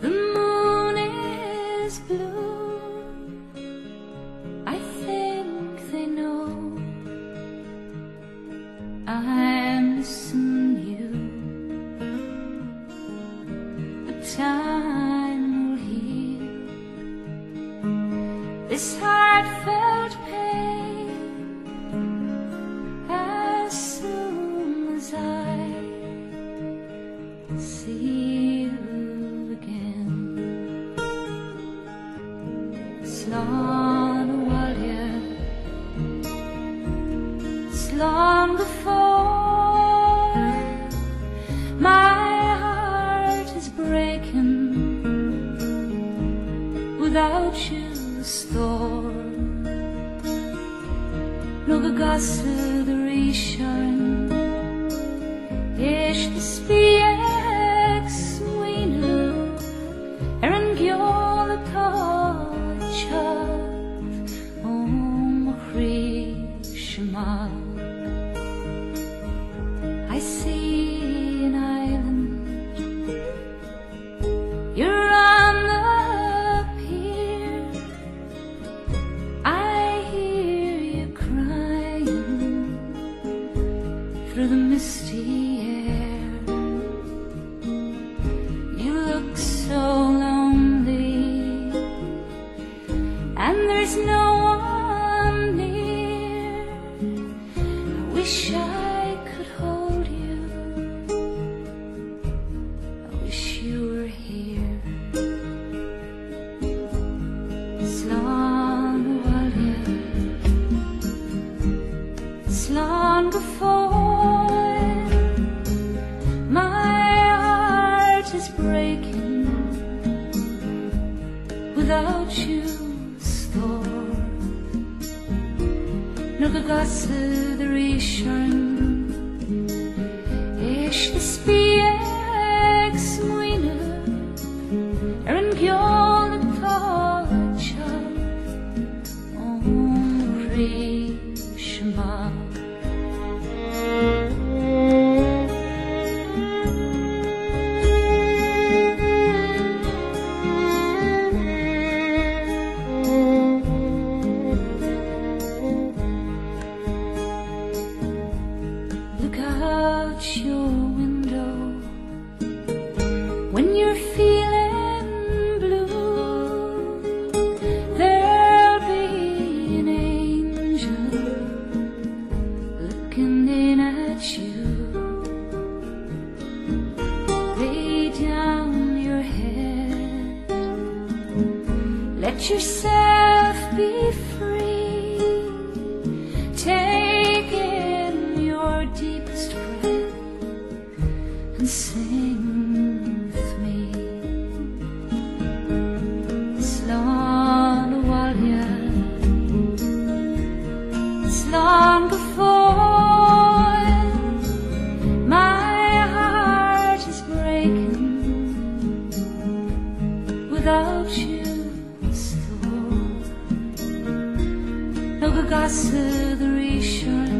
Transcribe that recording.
The moon is blue. I think they know I'm missing you. But time will heal. This slán abhaile, it's long before my heart is breaking. Without you, the storm, några the the reassuring, the spirit. I see Nogagasa the Rishon, Ish the Spiek Smuina. Erin Gyon Pacha Om Ri your window when you're feeling blue, there'll be an angel looking in at you. Lay down your head, let yourself be free. Gagasa the rishon